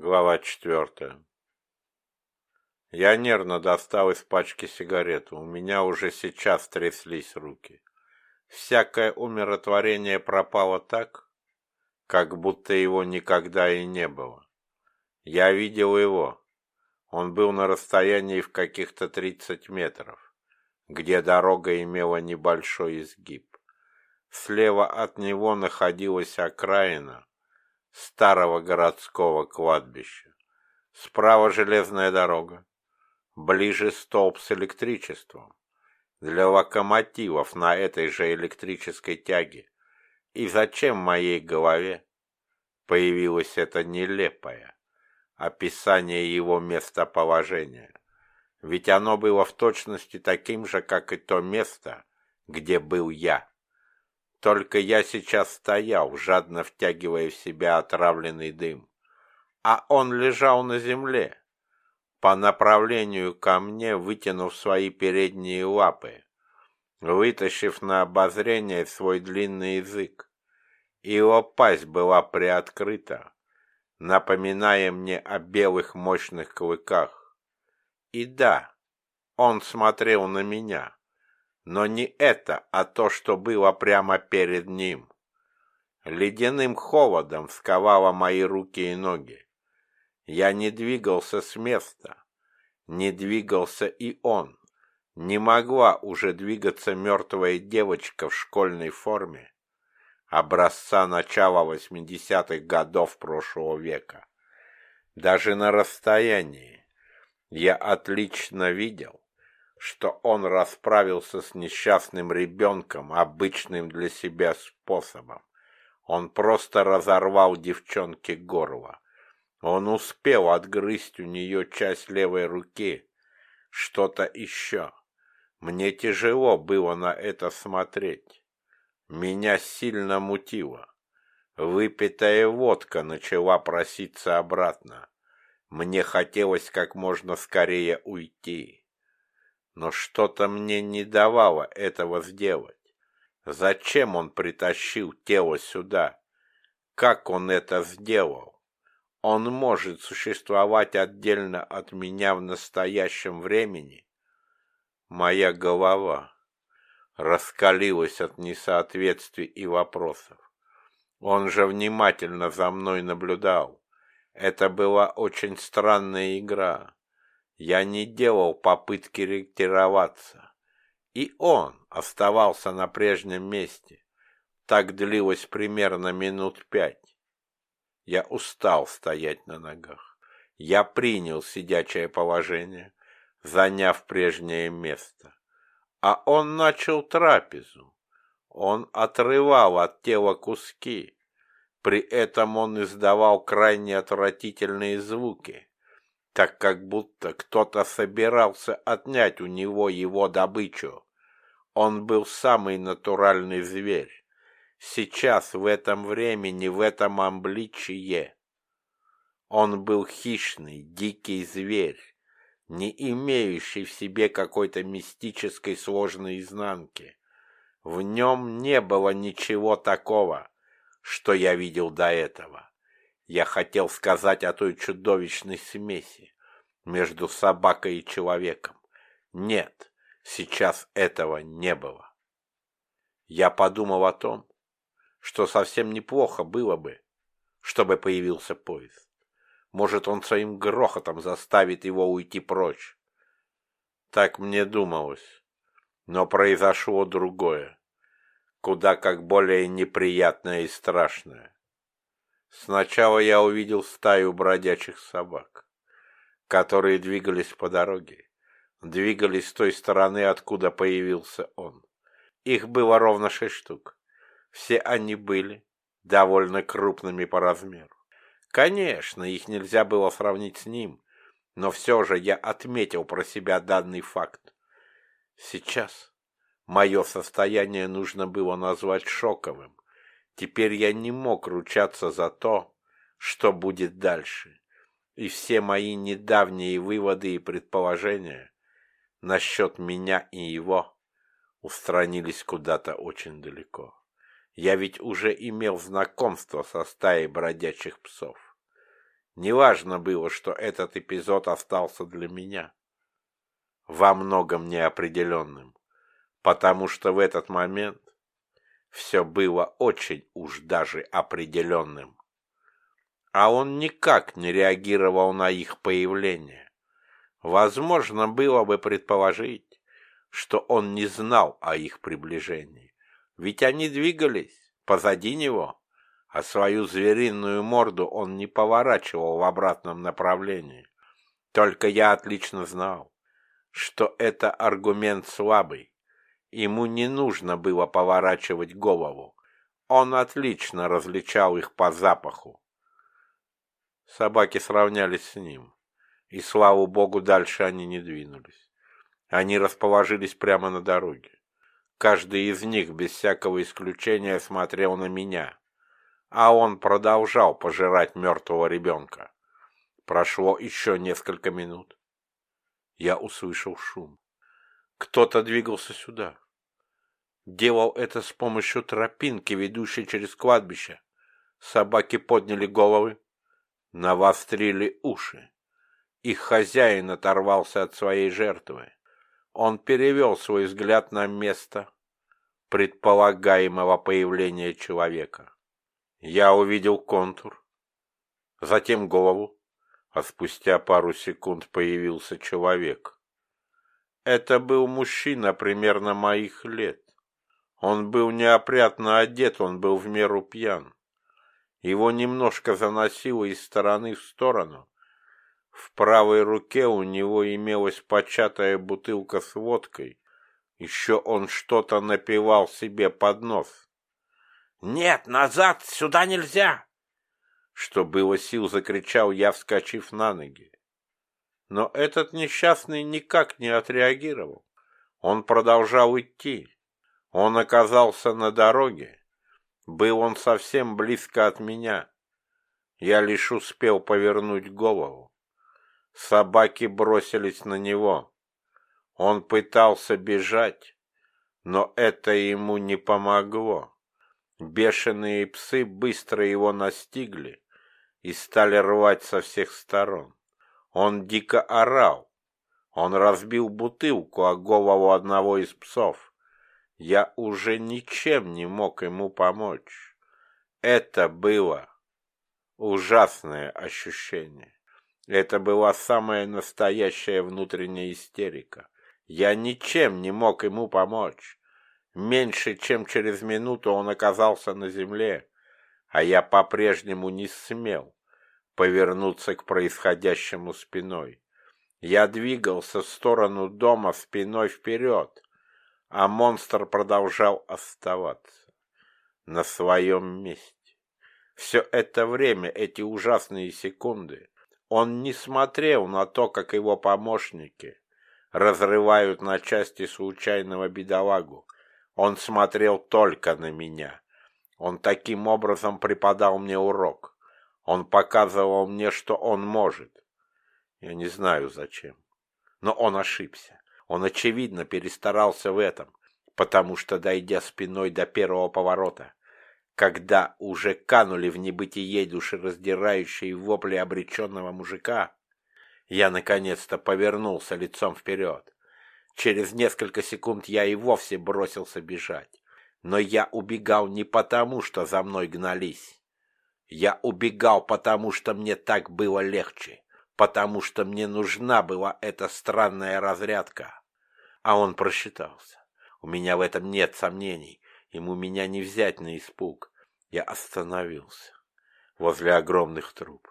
Глава четвертая. Я нервно достал из пачки сигарету. У меня уже сейчас тряслись руки. Всякое умиротворение пропало так, как будто его никогда и не было. Я видел его. Он был на расстоянии в каких-то тридцать метров, где дорога имела небольшой изгиб. Слева от него находилась окраина, старого городского кладбища. Справа железная дорога, ближе столб с электричеством для локомотивов на этой же электрической тяге. И зачем в моей голове появилось это нелепое описание его местоположения? Ведь оно было в точности таким же, как и то место, где был я. Только я сейчас стоял, жадно втягивая в себя отравленный дым, а он лежал на земле, по направлению ко мне, вытянув свои передние лапы, вытащив на обозрение свой длинный язык. Его пасть была приоткрыта, напоминая мне о белых мощных клыках. И да, он смотрел на меня но не это, а то, что было прямо перед ним. Ледяным холодом сковало мои руки и ноги. Я не двигался с места, не двигался и он. Не могла уже двигаться мертвая девочка в школьной форме образца начала восьмидесятых годов прошлого века. Даже на расстоянии я отлично видел, что он расправился с несчастным ребенком обычным для себя способом. Он просто разорвал девчонке горло. Он успел отгрызть у нее часть левой руки, что-то еще. Мне тяжело было на это смотреть. Меня сильно мутило. Выпитая водка начала проситься обратно. Мне хотелось как можно скорее уйти но что-то мне не давало этого сделать. Зачем он притащил тело сюда? Как он это сделал? Он может существовать отдельно от меня в настоящем времени? Моя голова раскалилась от несоответствий и вопросов. Он же внимательно за мной наблюдал. Это была очень странная игра. Я не делал попытки ретироваться. И он оставался на прежнем месте. Так длилось примерно минут пять. Я устал стоять на ногах. Я принял сидячее положение, заняв прежнее место. А он начал трапезу. Он отрывал от тела куски. При этом он издавал крайне отвратительные звуки так как будто кто-то собирался отнять у него его добычу. Он был самый натуральный зверь. Сейчас, в этом времени, в этом обличье. Он был хищный, дикий зверь, не имеющий в себе какой-то мистической сложной изнанки. В нем не было ничего такого, что я видел до этого. Я хотел сказать о той чудовищной смеси между собакой и человеком. Нет, сейчас этого не было. Я подумал о том, что совсем неплохо было бы, чтобы появился поезд. Может, он своим грохотом заставит его уйти прочь. Так мне думалось. Но произошло другое, куда как более неприятное и страшное. Сначала я увидел стаю бродячих собак, которые двигались по дороге, двигались с той стороны, откуда появился он. Их было ровно шесть штук. Все они были довольно крупными по размеру. Конечно, их нельзя было сравнить с ним, но все же я отметил про себя данный факт. Сейчас мое состояние нужно было назвать шоковым. Теперь я не мог ручаться за то, что будет дальше. И все мои недавние выводы и предположения насчет меня и его устранились куда-то очень далеко. Я ведь уже имел знакомство со стаей бродячих псов. Неважно было, что этот эпизод остался для меня во многом неопределенным, потому что в этот момент все было очень уж даже определенным. А он никак не реагировал на их появление. Возможно, было бы предположить, что он не знал о их приближении, ведь они двигались позади него, а свою звериную морду он не поворачивал в обратном направлении. Только я отлично знал, что это аргумент слабый. Ему не нужно было поворачивать голову. Он отлично различал их по запаху. Собаки сравнялись с ним, и, слава богу, дальше они не двинулись. Они расположились прямо на дороге. Каждый из них, без всякого исключения, смотрел на меня, а он продолжал пожирать мертвого ребенка. Прошло еще несколько минут я услышал шум. Кто-то двигался сюда. Делал это с помощью тропинки, ведущей через кладбище. Собаки подняли головы, навострили уши. Их хозяин оторвался от своей жертвы. Он перевел свой взгляд на место предполагаемого появления человека. Я увидел контур, затем голову, а спустя пару секунд появился человек. Это был мужчина примерно моих лет. Он был неопрятно одет, он был в меру пьян. Его немножко заносило из стороны в сторону. В правой руке у него имелась початая бутылка с водкой. Еще он что-то напивал себе под нос. «Нет, назад, сюда нельзя!» Что было сил, закричал я, вскочив на ноги. Но этот несчастный никак не отреагировал. Он продолжал идти. Он оказался на дороге. Был он совсем близко от меня. Я лишь успел повернуть голову. Собаки бросились на него. Он пытался бежать, но это ему не помогло. Бешеные псы быстро его настигли и стали рвать со всех сторон. Он дико орал. Он разбил бутылку о голову одного из псов. Я уже ничем не мог ему помочь. Это было ужасное ощущение. Это была самая настоящая внутренняя истерика. Я ничем не мог ему помочь. Меньше чем через минуту он оказался на земле, а я по-прежнему не смел повернуться к происходящему спиной. Я двигался в сторону дома спиной вперед, а монстр продолжал оставаться на своем месте. Все это время, эти ужасные секунды, он не смотрел на то, как его помощники разрывают на части случайного бедолагу. Он смотрел только на меня. Он таким образом преподал мне урок. Он показывал мне, что он может. Я не знаю зачем. Но он ошибся. Он, очевидно, перестарался в этом, потому что, дойдя спиной до первого поворота, когда уже канули в небытие душераздирающие вопли обреченного мужика, я наконец-то повернулся лицом вперед. Через несколько секунд я и вовсе бросился бежать. Но я убегал не потому, что за мной гнались. Я убегал, потому что мне так было легче, потому что мне нужна была эта странная разрядка. А он просчитался. У меня в этом нет сомнений. Ему меня не взять на испуг. Я остановился. Возле огромных труб.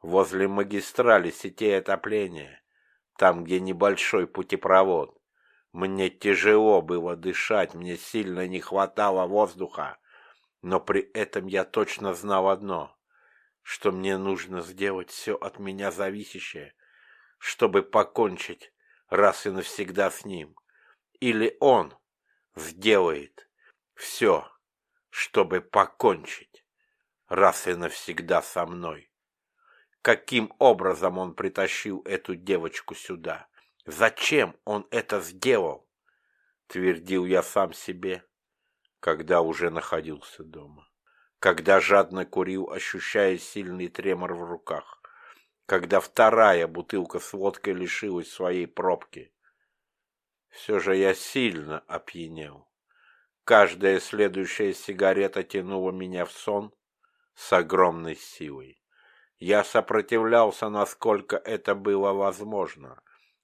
Возле магистрали сетей отопления. Там, где небольшой путепровод. Мне тяжело было дышать, мне сильно не хватало воздуха, но при этом я точно знал одно, что мне нужно сделать все от меня зависящее, чтобы покончить раз и навсегда с ним. Или он сделает все, чтобы покончить раз и навсегда со мной. Каким образом он притащил эту девочку сюда? Зачем он это сделал? Твердил я сам себе, когда уже находился дома. Когда жадно курил, ощущая сильный тремор в руках. когда вторая бутылка с водкой лишилась своей пробки. Все же я сильно опьянел. Каждая следующая сигарета тянула меня в сон с огромной силой. Я сопротивлялся, насколько это было возможно.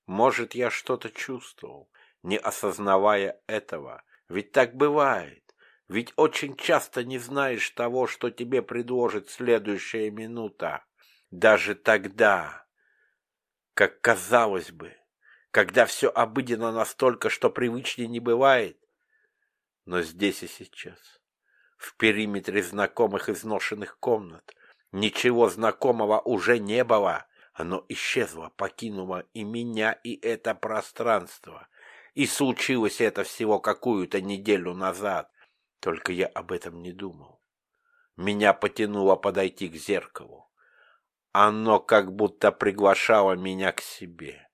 Может, я что-то чувствовал, не осознавая этого. Ведь так бывает. Ведь очень часто не знаешь того, что тебе предложит следующая минута. Даже тогда, как казалось бы, когда все обыденно настолько, что привычнее не бывает. Но здесь и сейчас, в периметре знакомых изношенных комнат, ничего знакомого уже не было. Оно исчезло, покинуло и меня, и это пространство. И случилось это всего какую-то неделю назад. Только я об этом не думал. Меня потянуло подойти к зеркалу. Оно как будто приглашало меня к себе.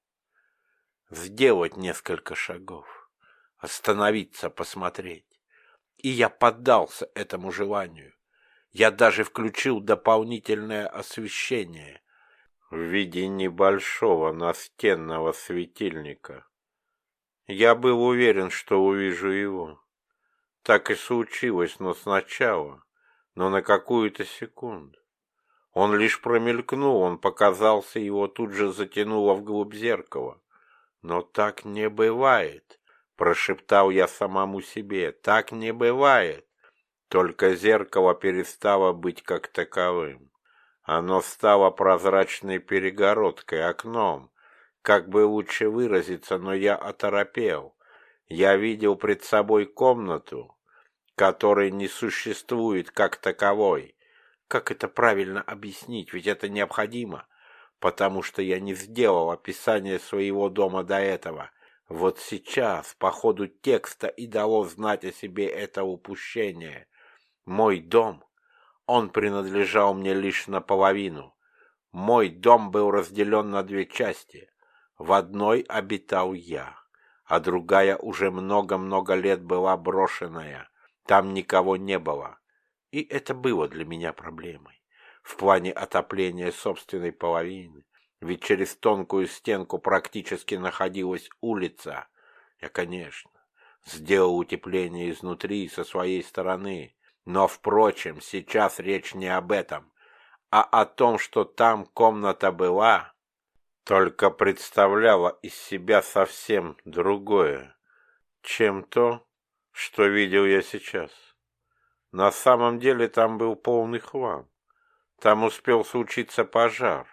Сделать несколько шагов, остановиться, посмотреть. И я поддался этому желанию. Я даже включил дополнительное освещение в виде небольшого настенного светильника. Я был уверен, что увижу его. Так и случилось, но сначала, но на какую-то секунду. Он лишь промелькнул, он показался, его тут же затянуло вглубь зеркала. Но так не бывает, прошептал я самому себе, так не бывает. Только зеркало перестало быть как таковым. Оно стало прозрачной перегородкой, окном. Как бы лучше выразиться, но я оторопел. Я видел пред собой комнату, которой не существует как таковой. Как это правильно объяснить, ведь это необходимо, потому что я не сделал описание своего дома до этого. Вот сейчас, по ходу текста, и дало знать о себе это упущение. Мой дом, он принадлежал мне лишь наполовину. Мой дом был разделен на две части. В одной обитал я, а другая уже много-много лет была брошенная, там никого не было. И это было для меня проблемой. В плане отопления собственной половины. Ведь через тонкую стенку практически находилась улица. Я, конечно, сделал утепление изнутри со своей стороны. Но, впрочем, сейчас речь не об этом, а о том, что там комната была, только представляла из себя совсем другое, чем то, что видел я сейчас. На самом деле там был полный хлам. Там успел случиться пожар,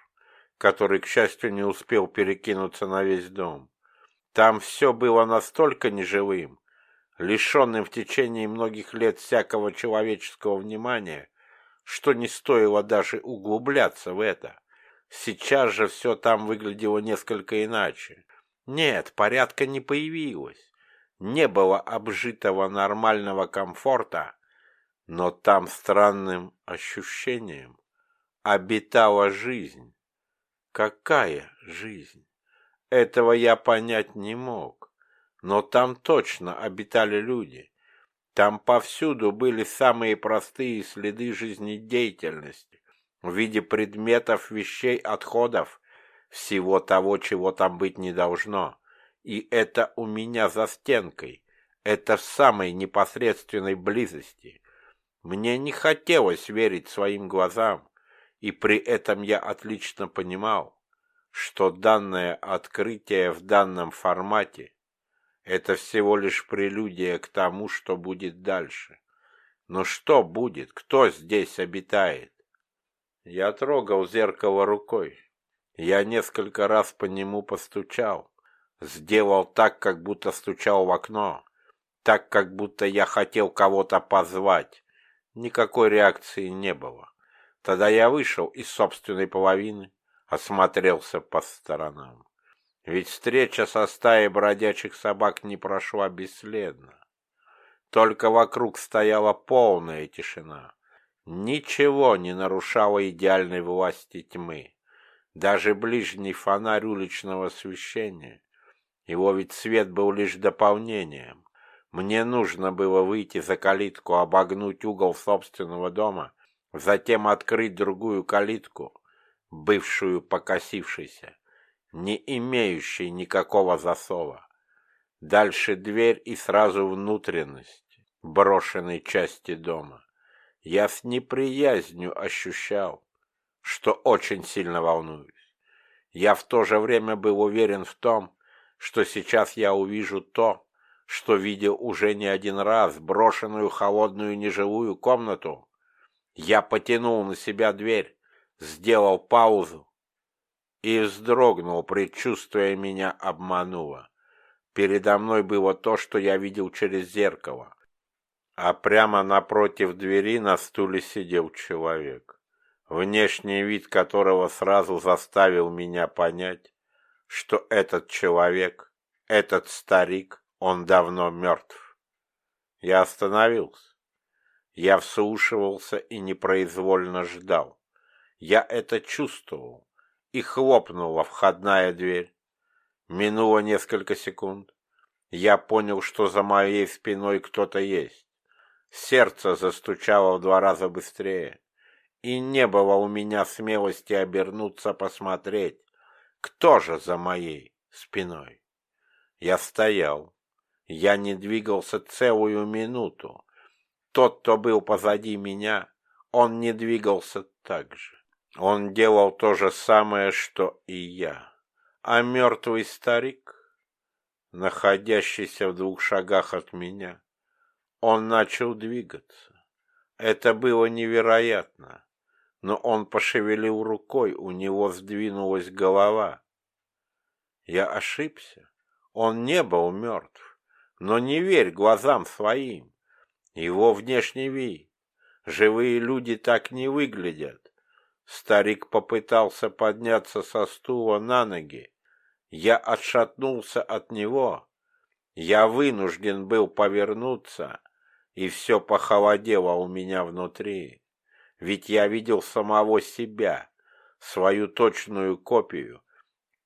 который, к счастью, не успел перекинуться на весь дом. Там все было настолько неживым, лишенным в течение многих лет всякого человеческого внимания, что не стоило даже углубляться в это. Сейчас же все там выглядело несколько иначе. Нет, порядка не появилось не было обжитого нормального комфорта, но там странным ощущением обитала жизнь. Какая жизнь? Этого я понять не мог, но там точно обитали люди. Там повсюду были самые простые следы жизнедеятельности в виде предметов, вещей, отходов, всего того, чего там быть не должно. И это у меня за стенкой. Это в самой непосредственной близости. Мне не хотелось верить своим глазам, и при этом я отлично понимал, что данное открытие в данном формате – это всего лишь прелюдия к тому, что будет дальше. Но что будет? Кто здесь обитает? Я трогал зеркало рукой. Я несколько раз по нему постучал. Сделал так, как будто стучал в окно. Так, как будто я хотел кого-то позвать. Никакой реакции не было. Тогда я вышел из собственной половины, осмотрелся по сторонам. Ведь встреча со стаей бродячих собак не прошла бесследно. Только вокруг стояла полная тишина. Ничего не нарушало идеальной власти тьмы. Даже ближний фонарь уличного освещения его ведь свет был лишь дополнением. Мне нужно было выйти за калитку, обогнуть угол собственного дома, затем открыть другую калитку. бывшую покосившейся, не имеющей никакого засова. Дальше дверь и сразу внутренность брошенной части дома. Я с неприязнью ощущал, что очень сильно волнуюсь. Я в то же время был уверен в том, что сейчас я увижу то, что видел уже не один раз, брошенную холодную неживую комнату. Я потянул на себя дверь, сделал паузу и вздрогнул, предчувствуя меня обмануло. Передо мной было то, что я видел через зеркало, а прямо напротив двери на стуле сидел человек, внешний вид которого сразу заставил меня понять, что этот человек, этот старик, он давно мертв. Я остановился. Я вслушивался и непроизвольно ждал. Я это чувствовал. И хлопнула входная дверь. Минуло несколько секунд. Я понял, что за моей спиной кто-то есть. Сердце застучало в два раза быстрее. И не было у меня смелости обернуться посмотреть, кто же за моей спиной. Я стоял. Я не двигался целую минуту. Тот, кто был позади меня, он не двигался так же. Он делал то же самое, что и я. А мертвый старик, находящийся в двух шагах от меня, он начал двигаться. Это было невероятно, но он пошевелил рукой, у него сдвинулась голова. Я ошибся. Он не был мертв, но не верь глазам своим. Его внешний вид. Живые люди так не выглядят. Старик попытался подняться со стула на ноги. Я отшатнулся от него. Я вынужден был повернуться, и все похолодело у меня внутри. Ведь я видел самого себя, свою точную копию,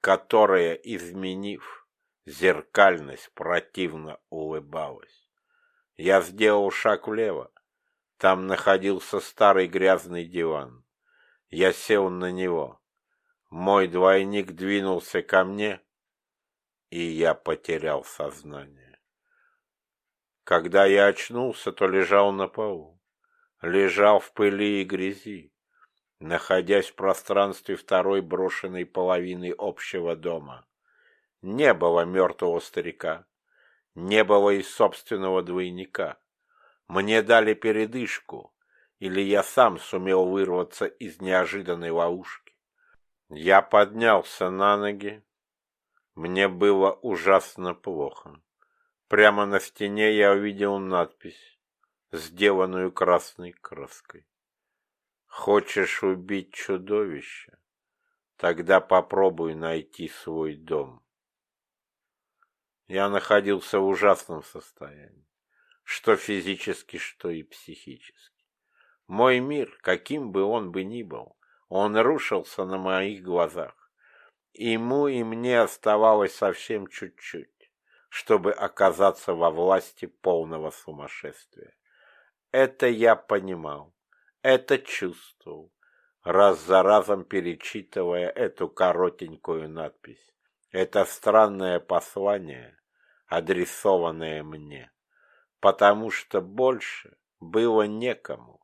которая, изменив зеркальность, противно улыбалась. Я сделал шаг влево. Там находился старый грязный диван. Я сел на него. Мой двойник двинулся ко мне, и я потерял сознание. Когда я очнулся, то лежал на полу. Лежал в пыли и грязи, находясь в пространстве второй брошенной половины общего дома. Не было мертвого старика, не было и собственного двойника. Мне дали передышку, или я сам сумел вырваться из неожиданной ловушки. Я поднялся на ноги. Мне было ужасно плохо. Прямо на стене я увидел надпись, сделанную красной краской. Хочешь убить чудовище? Тогда попробуй найти свой дом. Я находился в ужасном состоянии, что физически, что и психически. Мой мир, каким бы он бы ни был, он рушился на моих глазах. Ему и мне оставалось совсем чуть-чуть, чтобы оказаться во власти полного сумасшествия. Это я понимал, это чувствовал, раз за разом перечитывая эту коротенькую надпись. Это странное послание, адресованное мне, потому что больше было некому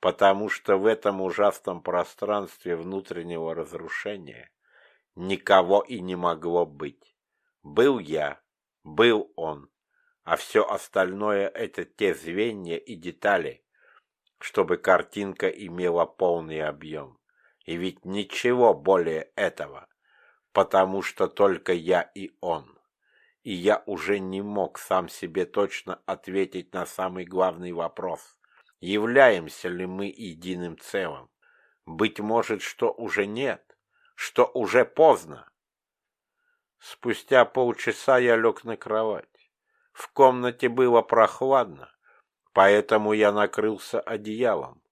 потому что в этом ужасном пространстве внутреннего разрушения никого и не могло быть. Был я, был он, а все остальное — это те звенья и детали, чтобы картинка имела полный объем. И ведь ничего более этого, потому что только я и он. И я уже не мог сам себе точно ответить на самый главный вопрос являемся ли мы единым целым. Быть может, что уже нет, что уже поздно. Спустя полчаса я лег на кровать. В комнате было прохладно, поэтому я накрылся одеялом,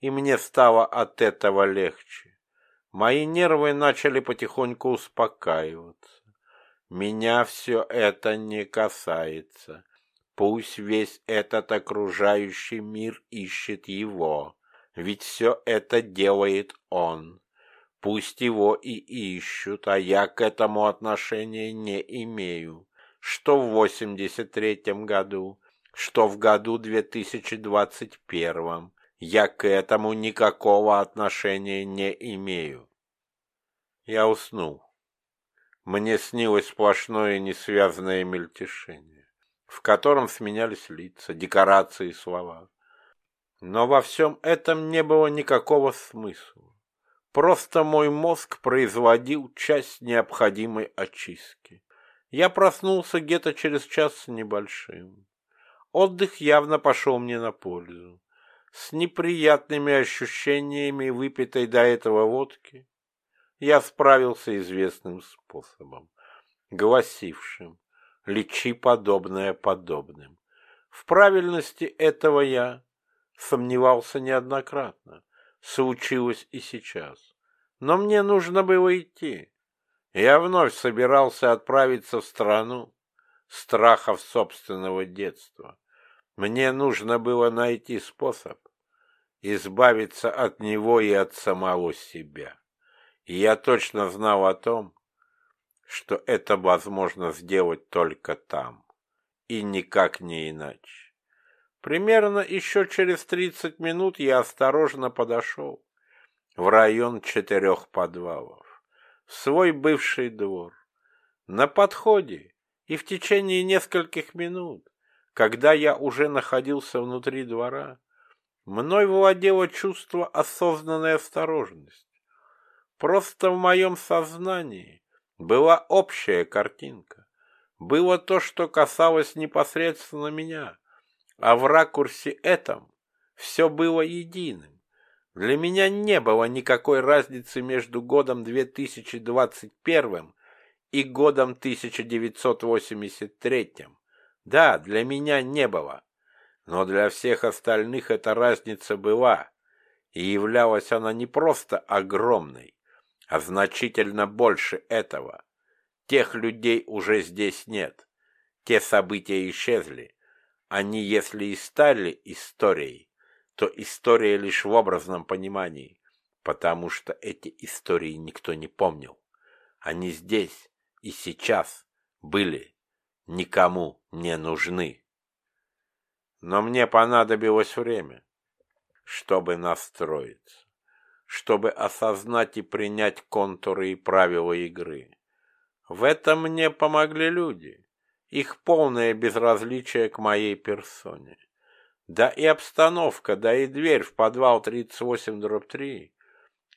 и мне стало от этого легче. Мои нервы начали потихоньку успокаиваться. Меня все это не касается. Пусть весь этот окружающий мир ищет его, ведь все это делает он. Пусть его и ищут, а я к этому отношения не имею. Что в 83-м году, что в году 2021 я к этому никакого отношения не имею. Я уснул. Мне снилось сплошное несвязанное мельтешение, в котором сменялись лица, декорации и слова. Но во всем этом не было никакого смысла. Просто мой мозг производил часть необходимой очистки. Я проснулся где-то через час с небольшим. Отдых явно пошел мне на пользу. С неприятными ощущениями выпитой до этого водки я справился известным способом, гласившим «лечи подобное подобным». В правильности этого я сомневался неоднократно. Случилось и сейчас. Но мне нужно было идти. Я вновь собирался отправиться в страну страхов собственного детства. Мне нужно было найти способ избавиться от него и от самого себя. И я точно знал о том, что это возможно сделать только там, и никак не иначе. Примерно еще через тридцать минут я осторожно подошел в район четырех подвалов, в свой бывший двор. На подходе и в течение нескольких минут, когда я уже находился внутри двора, мной владело чувство осознанной осторожности. Просто в моем сознании была общая картинка. Было то, что касалось непосредственно меня, а в ракурсе этом все было единым. Для меня не было никакой разницы между годом 2021 и годом 1983. Да, для меня не было. Но для всех остальных эта разница была, и являлась она не просто огромной, а значительно больше этого. Тех людей уже здесь нет. Те события исчезли. Они, если и стали историей, то история лишь в образном понимании, потому что эти истории никто не помнил. Они здесь и сейчас были, никому не нужны. Но мне понадобилось время, чтобы настроиться, чтобы осознать и принять контуры и правила игры. В этом мне помогли люди их полное безразличие к моей персоне. Да и обстановка, да и дверь в подвал 38-3,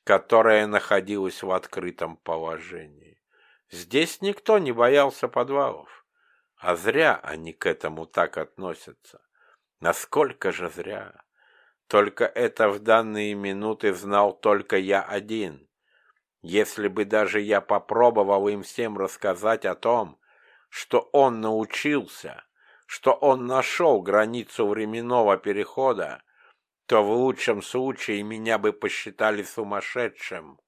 которая находилась в открытом положении. Здесь никто не боялся подвалов, а зря они к этому так относятся. Насколько же зря! Только это в данные минуты знал только я один. Если бы даже я попробовал им всем рассказать о том, что он научился, что он нашел границу временного перехода, то в лучшем случае меня бы посчитали сумасшедшим.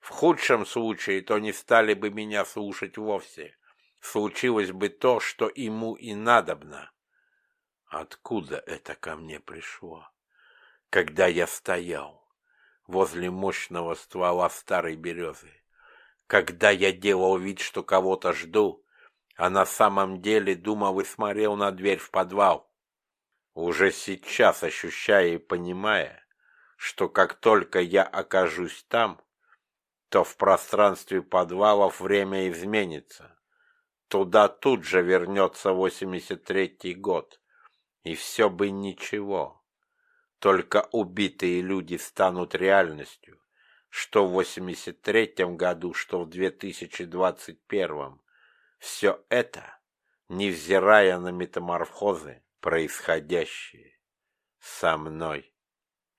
В худшем случае то не стали бы меня слушать вовсе. Случилось бы то, что ему и надобно. Откуда это ко мне пришло? Когда я стоял возле мощного ствола старой березы, когда я делал вид, что кого-то жду, а на самом деле и смотрел на дверь в подвал, уже сейчас ощущая и понимая, что как только я окажусь там, то в пространстве подвалов время изменится. Туда тут же вернется 83-й год, и все бы ничего. Только убитые люди станут реальностью, что в 83-м году, что в 2021 все это, невзирая на метаморфозы, происходящие со мной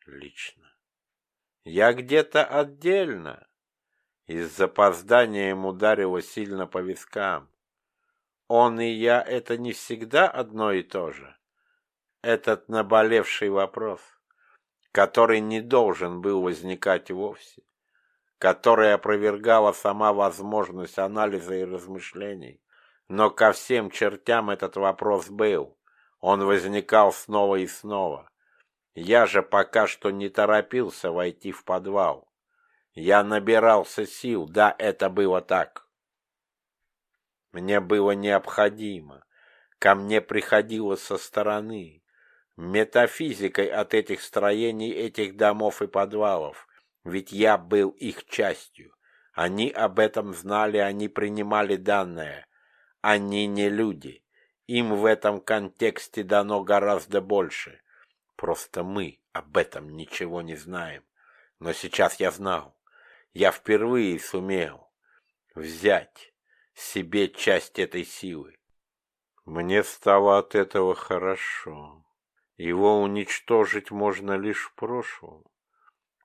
лично. Я где-то отдельно, и с запозданием ударило сильно по вискам. Он и я — это не всегда одно и то же. Этот наболевший вопрос, который не должен был возникать вовсе, которая опровергала сама возможность анализа и размышлений. Но ко всем чертям этот вопрос был. Он возникал снова и снова. Я же пока что не торопился войти в подвал. Я набирался сил, да, это было так. Мне было необходимо. Ко мне приходило со стороны. Метафизикой от этих строений, этих домов и подвалов. Ведь я был их частью. Они об этом знали, они принимали данные. Они не люди. Им в этом контексте дано гораздо больше. Просто мы об этом ничего не знаем. Но сейчас я знал. Я впервые сумел взять себе часть этой силы. Мне стало от этого хорошо. Его уничтожить можно лишь в прошлом,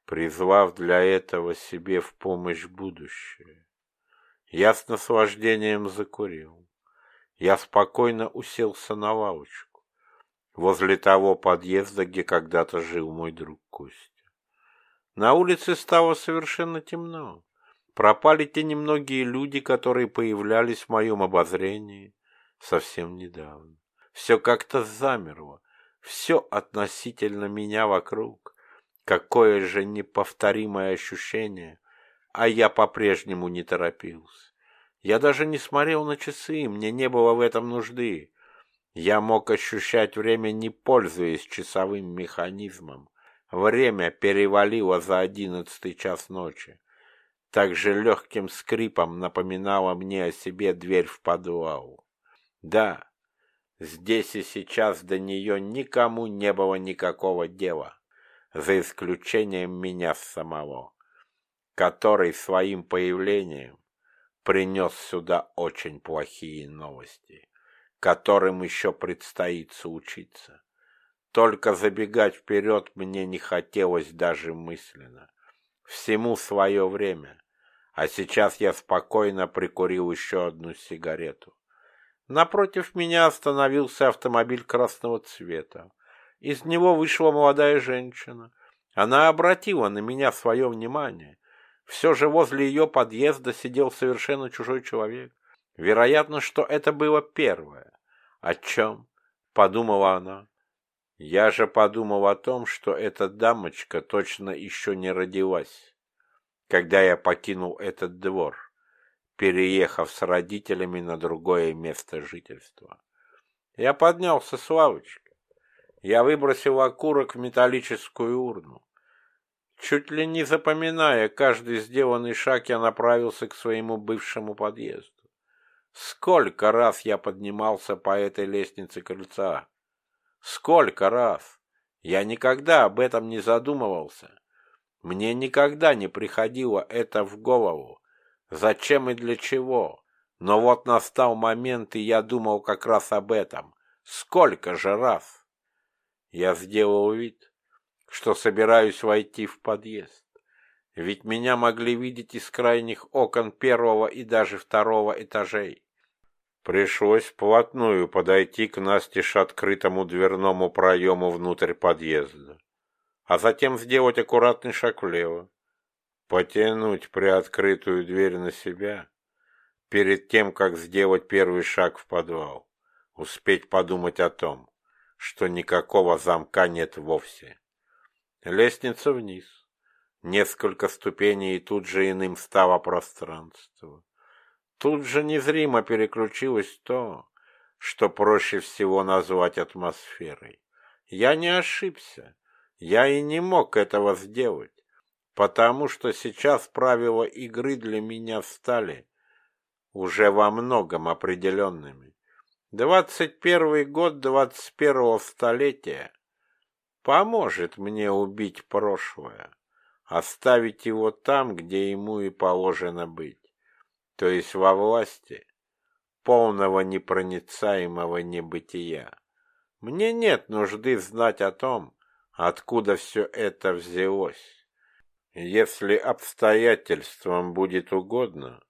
призвав для этого себе в помощь будущее. Я с наслаждением закурил. Я спокойно уселся на лавочку возле того подъезда, где когда-то жил мой друг Костя. На улице стало совершенно темно. Пропали те немногие люди, которые появлялись в моем обозрении совсем недавно. Все как-то замерло, все относительно меня вокруг. Какое же неповторимое ощущение, а я по-прежнему не торопился. Я даже не смотрел на часы, мне не было в этом нужды. Я мог ощущать время, не пользуясь часовым механизмом. Время перевалило за одиннадцатый час ночи. Также легким скрипом напоминала мне о себе дверь в подвал. Да, здесь и сейчас до нее никому не было никакого дела, за исключением меня самого, который своим появлением принес сюда очень плохие новости, которым еще предстоит учиться. Только забегать вперед мне не хотелось даже мысленно. Всему свое время. А сейчас я спокойно прикурил еще одну сигарету. Напротив меня остановился автомобиль красного цвета. Из него вышла молодая женщина. Она обратила на меня свое внимание. Все же возле ее подъезда сидел совершенно чужой человек. Вероятно, что это было первое. О чем? Подумала она. Я же подумал о том, что эта дамочка точно еще не родилась, когда я покинул этот двор, переехав с родителями на другое место жительства. Я поднялся с лавочки. Я выбросил окурок в металлическую урну. Чуть ли не запоминая каждый сделанный шаг, я направился к своему бывшему подъезду. Сколько раз я поднимался по этой лестнице крыльца? Сколько раз? Я никогда об этом не задумывался. Мне никогда не приходило это в голову. Зачем и для чего? Но вот настал момент, и я думал как раз об этом. Сколько же раз? Я сделал вид, что собираюсь войти в подъезд. Ведь меня могли видеть из крайних окон первого и даже второго этажей. Пришлось вплотную подойти к настежь открытому дверному проему внутрь подъезда, а затем сделать аккуратный шаг влево, потянуть приоткрытую дверь на себя, перед тем, как сделать первый шаг в подвал, успеть подумать о том, что никакого замка нет вовсе. Лестница вниз. Несколько ступеней, и тут же иным стало пространство. Тут же незримо переключилось то, что проще всего назвать атмосферой. Я не ошибся. Я и не мог этого сделать, потому что сейчас правила игры для меня стали уже во многом определенными. Двадцать первый год двадцать первого столетия поможет мне убить прошлое, оставить его там, где ему и положено быть, то есть во власти полного непроницаемого небытия. Мне нет нужды знать о том, откуда все это взялось. Если обстоятельствам будет угодно,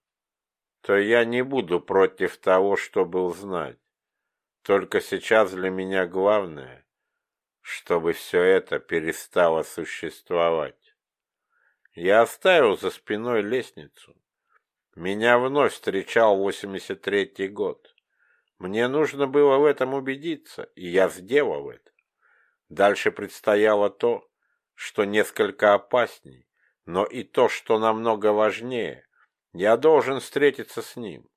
то я не буду против того, чтобы узнать. Только сейчас для меня главное чтобы все это перестало существовать. Я оставил за спиной лестницу. Меня вновь встречал 83-й год. Мне нужно было в этом убедиться, и я сделал это. Дальше предстояло то, что несколько опасней, Но и то, что намного важнее, я должен встретиться с ним.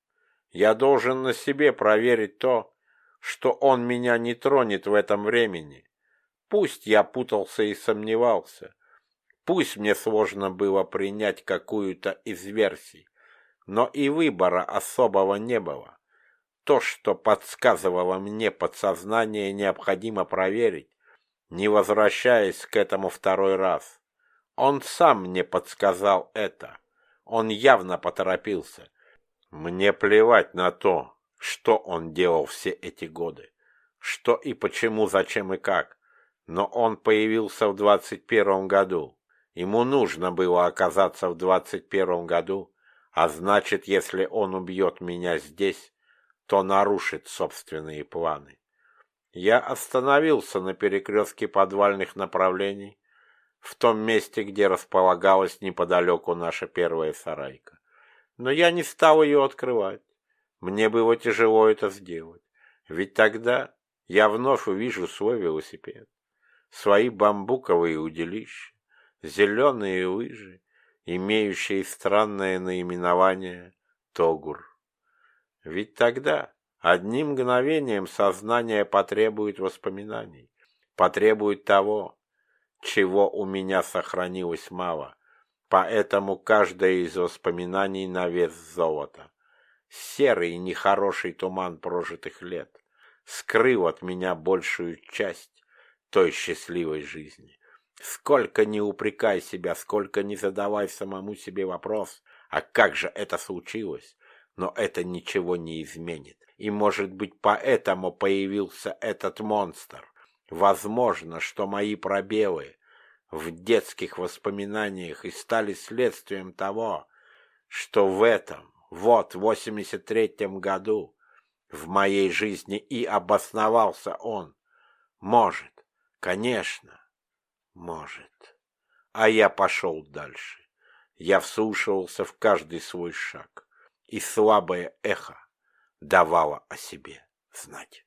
Я должен на себе проверить то, что он меня не тронет в этом времени. Пусть я путался и сомневался, пусть мне сложно было принять какую-то из версий, но и выбора особого не было. То, что подсказывало мне подсознание, необходимо проверить, не возвращаясь к этому второй раз. Он сам мне подсказал это. Он явно поторопился. Мне плевать на то, что он делал все эти годы. Что и почему, зачем и как. Но он появился в двадцать первом году. Ему нужно было оказаться в двадцать первом году, а значит, если он убьет меня здесь, то нарушит собственные планы. Я остановился на перекрестке подвальных направлений, в том месте, где располагалась неподалеку наша первая сарайка. Но я не стал ее открывать. Мне было тяжело это сделать, ведь тогда я вновь увижу свой велосипед, свои бамбуковые удилища, зеленые лыжи, имеющие странное наименование Тогур. Ведь тогда одним мгновением сознание потребует воспоминаний, потребует того, чего у меня сохранилось мало, поэтому каждое из воспоминаний на вес золота. Серый нехороший туман прожитых лет скрыл от меня большую часть той счастливой жизни. Сколько не упрекай себя, сколько не задавай самому себе вопрос, а как же это случилось, но это ничего не изменит. И, может быть, поэтому появился этот монстр. Возможно, что мои пробелы в детских воспоминаниях и стали следствием того, что в этом, вот, в 83-м году в моей жизни и обосновался он. Может, конечно, может. А я пошел дальше. Я вслушивался в каждый свой шаг и слабое эхо давало о себе знать.